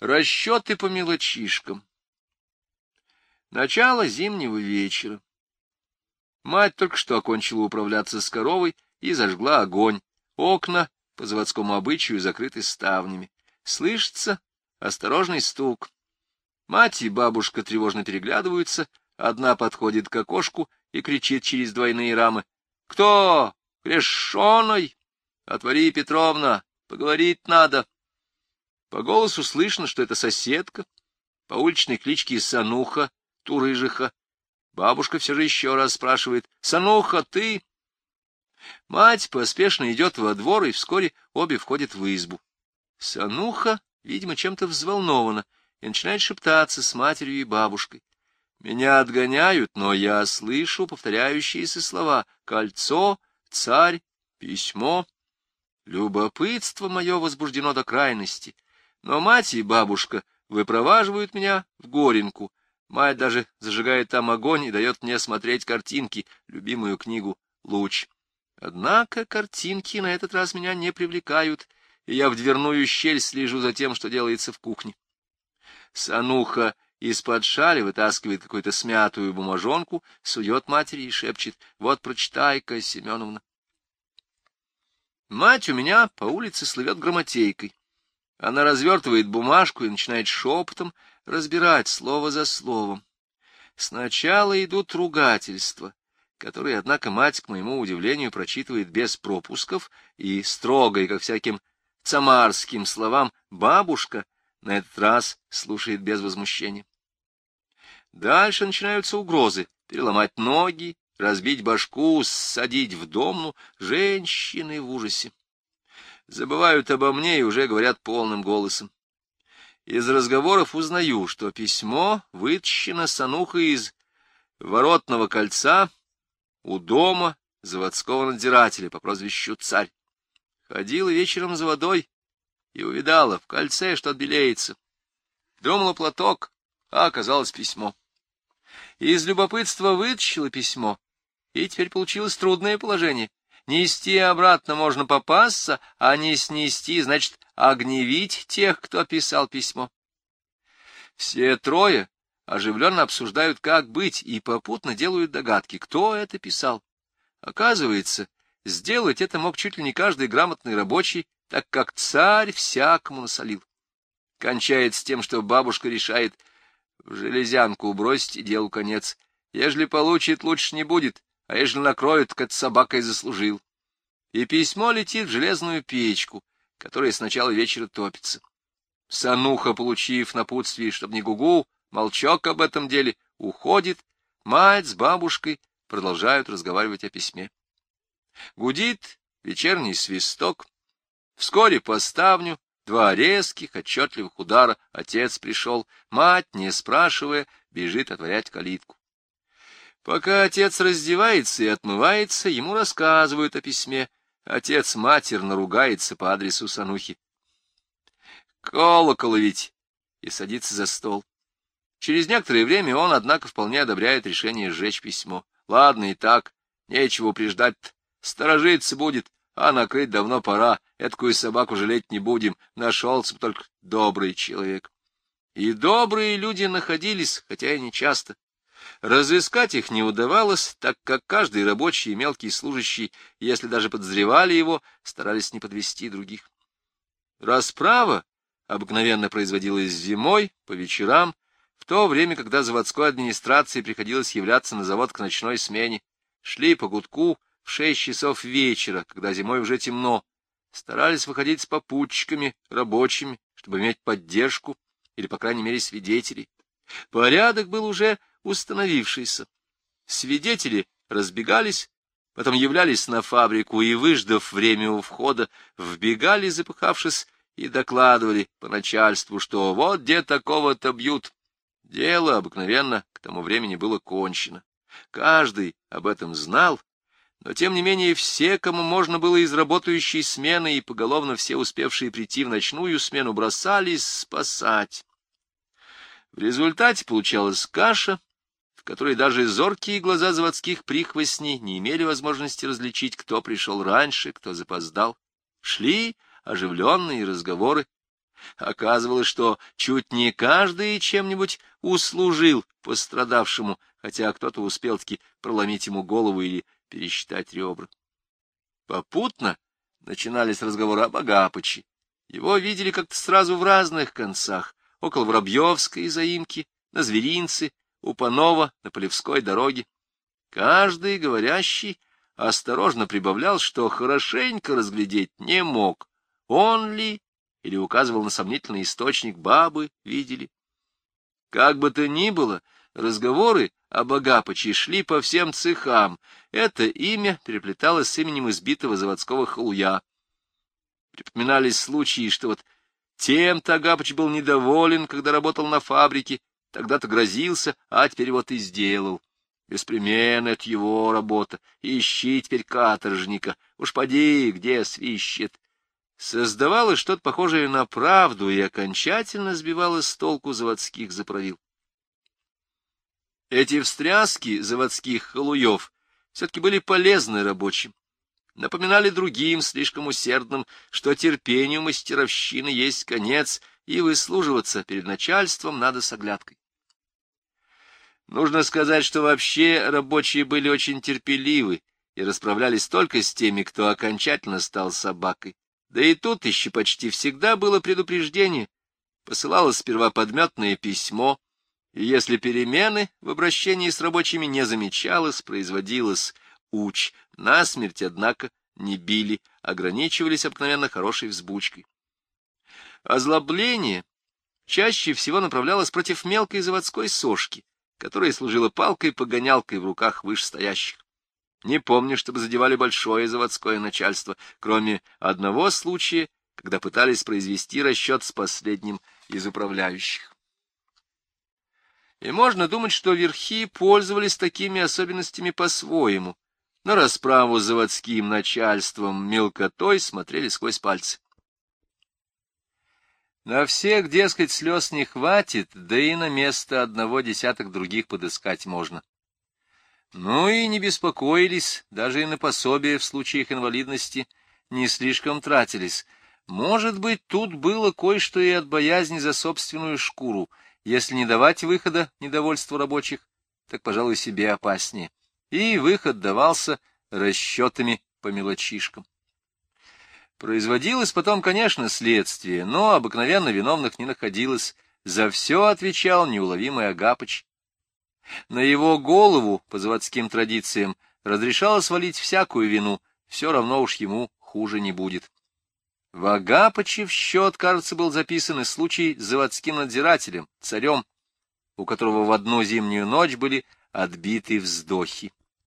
Расчеты по мелочишкам. Начало зимнего вечера. Мать только что окончила управляться с коровой и зажгла огонь. Окна по заводскому обычаю закрыты ставнями. Слышится осторожный стук. Мать и бабушка тревожно переглядываются, одна подходит к окошку и кричит через двойные рамы. — Кто? Грешоной? Отвори, Петровна, поговорить надо. По голосу слышно, что это соседка, по уличной кличке Сануха, Турыжиха. Бабушка все же еще раз спрашивает, — Сануха, ты? Мать поспешно идет во двор, и вскоре обе входят в избу. Сануха, видимо, чем-то взволнована, и начинает шептаться с матерью и бабушкой. Меня отгоняют, но я слышу повторяющиеся слова «кольцо», «царь», «письмо». Любопытство мое возбуждено до крайности, но мать и бабушка выпроваживают меня в Горенку. Мать даже зажигает там огонь и дает мне смотреть картинки, любимую книгу «Луч». Однако картинки на этот раз меня не привлекают, и я в дверную щель слежу за тем, что делается в кухне. Сануха из-под шали вытаскивает какую-то смятую бумажонку, сует матери и шепчет «Вот прочитай-ка, Семеновна». Мать у меня по улице слывет грамотейкой. Она развертывает бумажку и начинает шепотом разбирать слово за словом. Сначала идут ругательства, которые, однако, мать, к моему удивлению, прочитывает без пропусков, и строгой, как всяким цамарским словам, бабушка на этот раз слушает без возмущения. Дальше начинаются угрозы — переломать ноги, разбить башку, садить в домну, женщины в ужасе. Забывают обо мне и уже говорят полным голосом. Из разговоров узнаю, что письмо вытащено санухой из воротного кольца у дома заводского надзирателя по прозвищу Царь. Ходила вечером за водой и увидала в кольце, что отбелеется. Думала платок, а оказалось письмо. Из любопытства вытащила письмо и теперь получилось трудное положение. Нести обратно можно попасться, а не снести, значит, огневить тех, кто писал письмо. Все трое оживленно обсуждают, как быть, и попутно делают догадки, кто это писал. Оказывается, сделать это мог чуть ли не каждый грамотный рабочий, так как царь всякому насолил. Кончается тем, что бабушка решает в железянку бросить и делу конец. Ежели получит, лучше не будет, а ежели накроют, так это собакой заслужил. И письмо летит в железную печку, которая с начала вечера топится. Сануха, получив напутствие, чтоб не гугу, молчок об этом деле, уходит, мать с бабушкой продолжают разговаривать о письме. Гудит вечерний свисток. Вскоре по ставню два резких, отчетливых удара отец пришел, мать, не спрашивая, бежит отворять калитку. Пока отец раздевается и отмывается, ему рассказывают о письме. Отец матерно ругается по адресу Санухи. Колокол ведь! И садится за стол. Через некоторое время он, однако, вполне одобряет решение сжечь письмо. Ладно и так, нечего упреждать Сторожиться будет, а накрыть давно пора. Эткую собаку жалеть не будем. Нашелся только добрый человек. И добрые люди находились, хотя и не часто. Разыскать их не удавалось, так как каждый рабочий и мелкий служащий, если даже подозревали его, старались не подвести других. Расправа обыкновенно производилась зимой, по вечерам, в то время, когда заводской администрации приходилось являться на завод к ночной смене. Шли по гудку в шесть часов вечера, когда зимой уже темно, старались выходить с попутчиками, рабочими, чтобы иметь поддержку или, по крайней мере, свидетелей. Порядок был уже установившийся. Свидетели разбегались, потом являлись на фабрику и, выждав время у входа, вбегали, запыхавшись, и докладывали по начальству, что вот где такого-то бьют. Дело обыкновенно к тому времени было кончено. Каждый об этом знал, но тем не менее все, кому можно было из работающей смены и поголовно все успевшие прийти в ночную смену, бросались спасать. В результате получалась каша, в которой даже зоркие глаза заводских прихвостней не имели возможности различить, кто пришел раньше, кто запоздал. Шли оживленные разговоры Оказывалось, что чуть не каждый чем-нибудь услужил пострадавшему, хотя кто-то успел-таки проломить ему голову или пересчитать ребра. Попутно начинались разговоры об Агапыче. Его видели как-то сразу в разных концах, около Воробьевской заимки, на Зверинце, у Панова, на Полевской дороге. Каждый говорящий осторожно прибавлял, что хорошенько разглядеть не мог, он ли или указывал на сомнительный источник бабы, видели. Как бы то ни было, разговоры об Агапыче шли по всем цехам. Это имя переплеталось с именем избитого заводского халуя. Припоминались случаи, что вот тем-то Агапыч был недоволен, когда работал на фабрике, тогда-то грозился, а теперь вот и сделал. Беспременно это его работа. Ищи теперь каторжника. Уж поди, где свищет. Создавалось что-то похожее на правду и окончательно сбивало с толку заводских заправил. Эти встряски заводских халуев все-таки были полезны рабочим. Напоминали другим, слишком усердным, что терпению мастеровщины есть конец, и выслуживаться перед начальством надо с оглядкой. Нужно сказать, что вообще рабочие были очень терпеливы и расправлялись только с теми, кто окончательно стал собакой. Да и тут еще почти всегда было предупреждение. Посылалось сперва подметное письмо, и если перемены в обращении с рабочими не замечалось, производилось уч. Насмерть, однако, не били, ограничивались обыкновенно хорошей взбучкой. Озлобление чаще всего направлялось против мелкой заводской сошки, которая служила палкой-погонялкой в руках вышестоящих. Не помню, чтобы задевали большое заводское начальство, кроме одного случая, когда пытались произвести расчет с последним из управляющих. И можно думать, что верхи пользовались такими особенностями по-своему. На расправу с заводским начальством мелкотой смотрели сквозь пальцы. На всех, дескать, слез не хватит, да и на место одного десяток других подыскать можно. Ну и не беспокоились, даже и на пособие в случаях инвалидности не слишком тратились. Может быть, тут было кое-что и от боязни за собственную шкуру. Если не давать выхода недовольству рабочих, так, пожалуй, себе опаснее. И выход давался расчетами по мелочишкам. Производилось потом, конечно, следствие, но обыкновенно виновных не находилось. За все отвечал неуловимый Агапыч, на его голову, по заводским традициям, разрешалось валить всякую вину, все равно уж ему хуже не будет. В Агапыче в счет, кажется, был записан и случай с заводским надзирателем, царем, у которого в одну зимнюю ночь были отбиты вздохи.